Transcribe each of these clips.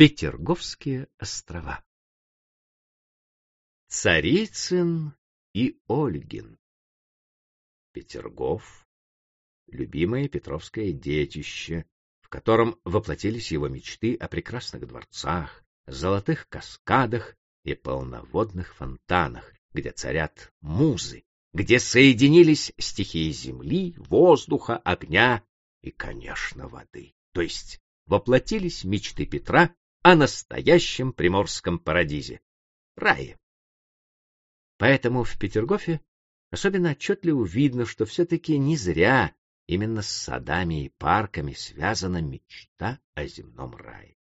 Петерговские острова. Царицын и Ольгин. Петергоф — любимое петровское детище, в котором воплотились его мечты о прекрасных дворцах, золотых каскадах и полноводных фонтанах, где царят музы, где соединились стихии земли, воздуха, огня и, конечно, воды. То есть воплотились мечты Петра о настоящем приморском парадизе — рае. Поэтому в Петергофе особенно отчетливо видно, что все-таки не зря именно с садами и парками связана мечта о земном рае.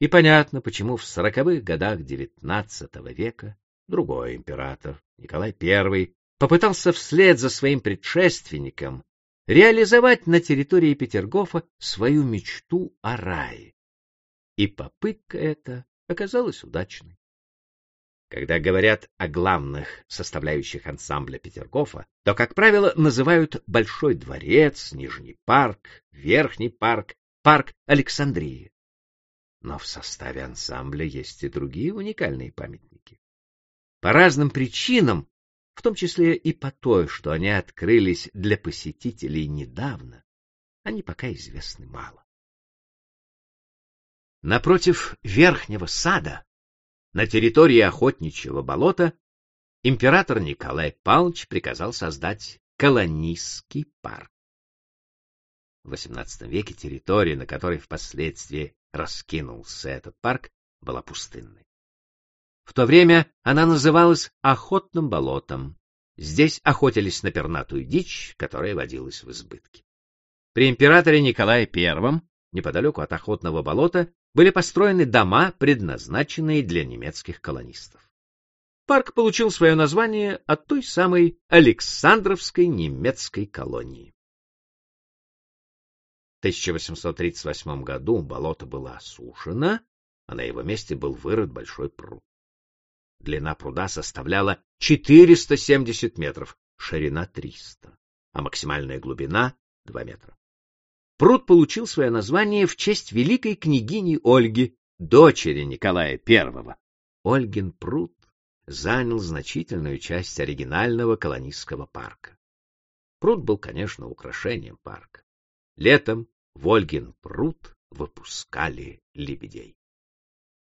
И понятно, почему в сороковых годах XIX века другой император, Николай I, попытался вслед за своим предшественником реализовать на территории Петергофа свою мечту о рае и попытка эта оказалась удачной. Когда говорят о главных составляющих ансамбля Петергофа, то, как правило, называют Большой дворец, Нижний парк, Верхний парк, парк Александрии. Но в составе ансамбля есть и другие уникальные памятники. По разным причинам, в том числе и по той, что они открылись для посетителей недавно, они пока известны мало. Напротив верхнего сада, на территории охотничьего болота, император Николай Павлович приказал создать колонистский парк. В XVIII веке территория, на которой впоследствии раскинулся этот парк, была пустынной. В то время она называлась Охотным болотом. Здесь охотились на пернатую дичь, которая водилась в избытке. При императоре Николае I, неподалеку от Охотного болота, были построены дома, предназначенные для немецких колонистов. Парк получил свое название от той самой Александровской немецкой колонии. В 1838 году болото было осушено, а на его месте был вырыт большой пруд. Длина пруда составляла 470 метров, ширина 300, а максимальная глубина — 2 метра. Пруд получил свое название в честь великой княгини Ольги, дочери Николая I. Ольгин пруд занял значительную часть оригинального колонистского парка. Пруд был, конечно, украшением парка. Летом в Ольгин пруд выпускали лебедей.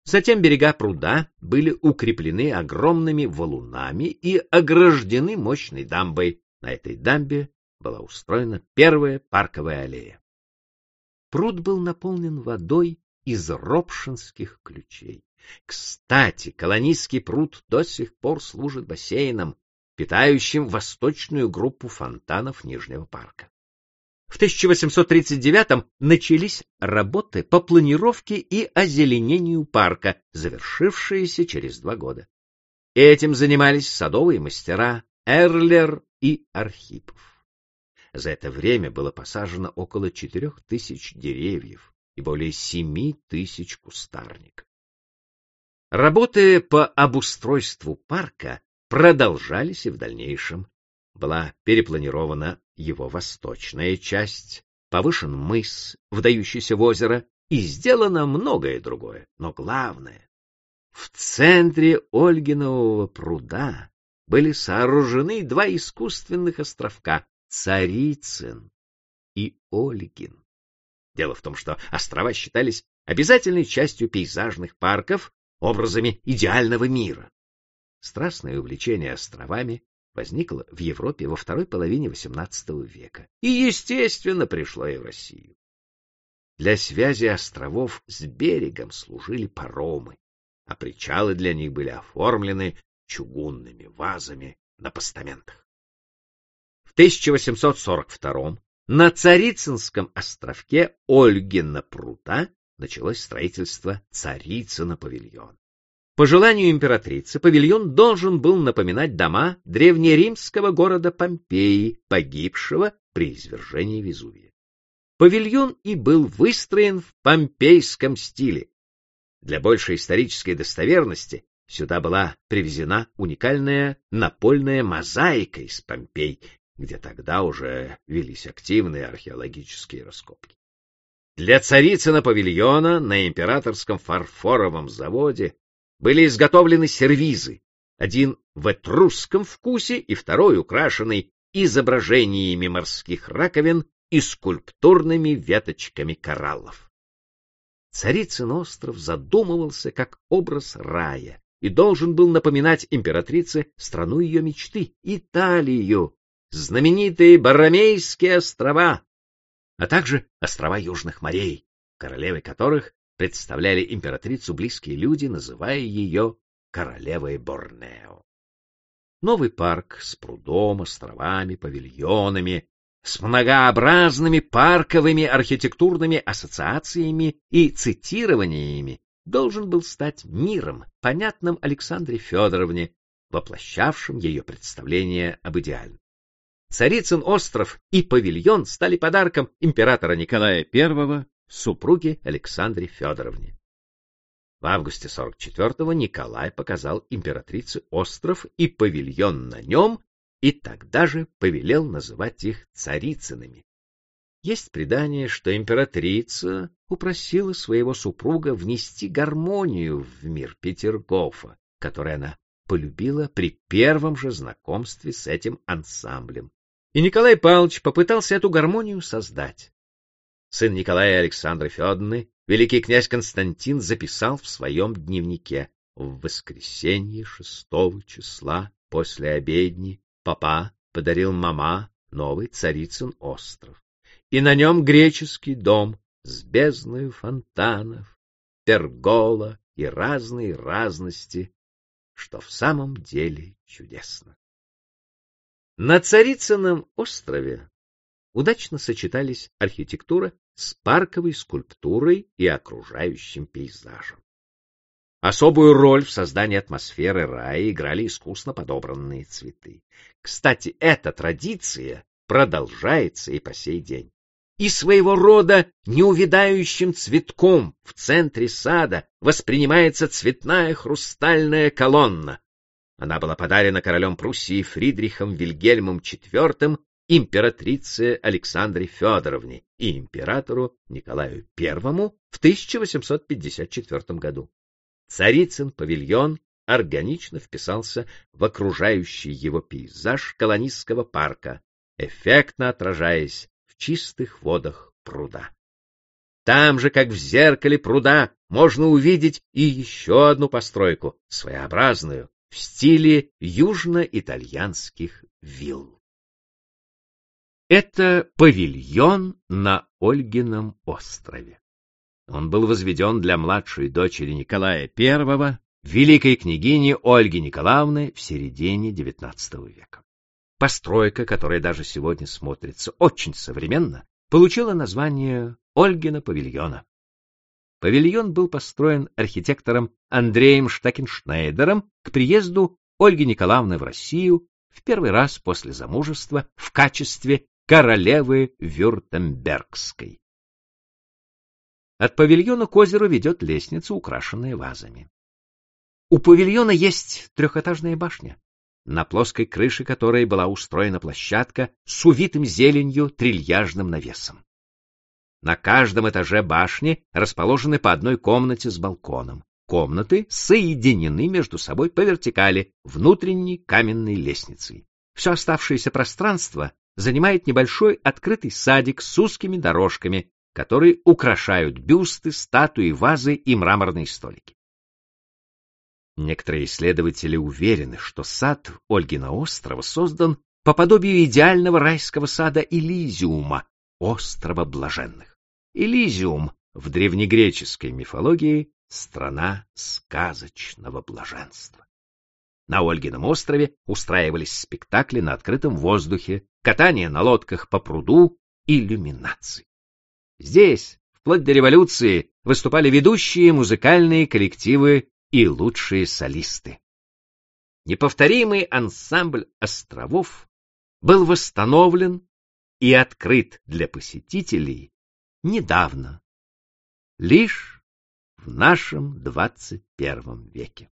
Затем берега пруда были укреплены огромными валунами и ограждены мощной дамбой. На этой дамбе была устроена первая парковая аллея. Пруд был наполнен водой из ропшинских ключей. Кстати, колонистский пруд до сих пор служит бассейном, питающим восточную группу фонтанов Нижнего парка. В 1839 начались работы по планировке и озеленению парка, завершившиеся через два года. Этим занимались садовые мастера Эрлер и Архипов. За это время было посажено около четырех тысяч деревьев и более семи тысяч кустарников. Работы по обустройству парка продолжались и в дальнейшем. Была перепланирована его восточная часть, повышен мыс, вдающийся в озеро, и сделано многое другое. Но главное, в центре Ольгинового пруда были сооружены два искусственных островка, Царицын и Ольгин. Дело в том, что острова считались обязательной частью пейзажных парков, образами идеального мира. Страстное увлечение островами возникло в Европе во второй половине XVIII века и, естественно, пришло и в Россию. Для связи островов с берегом служили паромы, а причалы для них были оформлены чугунными вазами на постаментах. В 1842 на Царицынском островке Ольгина пруда началось строительство Царицына павильона. По желанию императрицы павильон должен был напоминать дома древнеримского города Помпеи, погибшего при извержении Везувия. Павильон и был выстроен в помпейском стиле. Для большей исторической достоверности сюда была привезена уникальная напольная мозаика из Помпей, где тогда уже велись активные археологические раскопки. Для царицына павильона на императорском фарфоровом заводе были изготовлены сервизы, один в этрусском вкусе и второй украшенный изображениями морских раковин и скульптурными веточками кораллов. Царицын остров задумывался как образ рая и должен был напоминать императрице страну ее мечты — Италию, знаменитые Баромейские острова, а также острова Южных морей, королевой которых представляли императрицу близкие люди, называя ее королевой Борнео. Новый парк с прудом, островами, павильонами, с многообразными парковыми архитектурными ассоциациями и цитированиями должен был стать миром, понятным Александре Федоровне, воплощавшим ее представление об идеальном. Царицын остров и павильон стали подарком императора Николая I супруге Александре Федоровне. В августе 44-го Николай показал императрице остров и павильон на нем, и тогда же повелел называть их царицынами. Есть предание, что императрица упросила своего супруга внести гармонию в мир Петергофа, который она полюбила при первом же знакомстве с этим ансамблем. И Николай Павлович попытался эту гармонию создать. Сын Николая Александры Федоровны, великий князь Константин, записал в своем дневнике в воскресенье шестого числа после обедни папа подарил мама новый царицын остров, и на нем греческий дом с бездною фонтанов, пергола и разные разности, что в самом деле чудесно. На Царицыном острове удачно сочетались архитектура с парковой скульптурой и окружающим пейзажем. Особую роль в создании атмосферы рая играли искусно подобранные цветы. Кстати, эта традиция продолжается и по сей день. И своего рода неувядающим цветком в центре сада воспринимается цветная хрустальная колонна, она была подарена королем Пруссии Фридрихом Вильгельмом IV императрице Александре Федоровне и императору Николаю I в 1854 году. Царицын павильон органично вписался в окружающий его пейзаж колонистского парка, эффектно отражаясь в чистых водах пруда. Там же, как в зеркале пруда, можно увидеть и еще одну постройку, своеобразную, в стиле южно-итальянских вилл. Это павильон на Ольгином острове. Он был возведен для младшей дочери Николая I, великой княгини Ольги Николаевны в середине XIX века. Постройка, которая даже сегодня смотрится очень современно, получила название Ольгина павильона. Павильон был построен архитектором Андреем Штакеншнейдером к приезду Ольги Николаевны в Россию в первый раз после замужества в качестве королевы Вюртембергской. От павильона к озеру ведет лестница, украшенная вазами. У павильона есть трехэтажная башня, на плоской крыше которой была устроена площадка с увитым зеленью трильяжным навесом. На каждом этаже башни расположены по одной комнате с балконом. Комнаты соединены между собой по вертикали внутренней каменной лестницей. Все оставшееся пространство занимает небольшой открытый садик с узкими дорожками, которые украшают бюсты, статуи, вазы и мраморные столики. Некоторые исследователи уверены, что сад Ольгина острова создан по подобию идеального райского сада Элизиума, острова блаженных. Элизиум в древнегреческой мифологии — страна сказочного блаженства. На Ольгином острове устраивались спектакли на открытом воздухе, катание на лодках по пруду, иллюминации. Здесь, вплоть до революции, выступали ведущие музыкальные коллективы и лучшие солисты. Неповторимый ансамбль островов был восстановлен и открыт для посетителей недавно, лишь в нашем двадцать первом веке.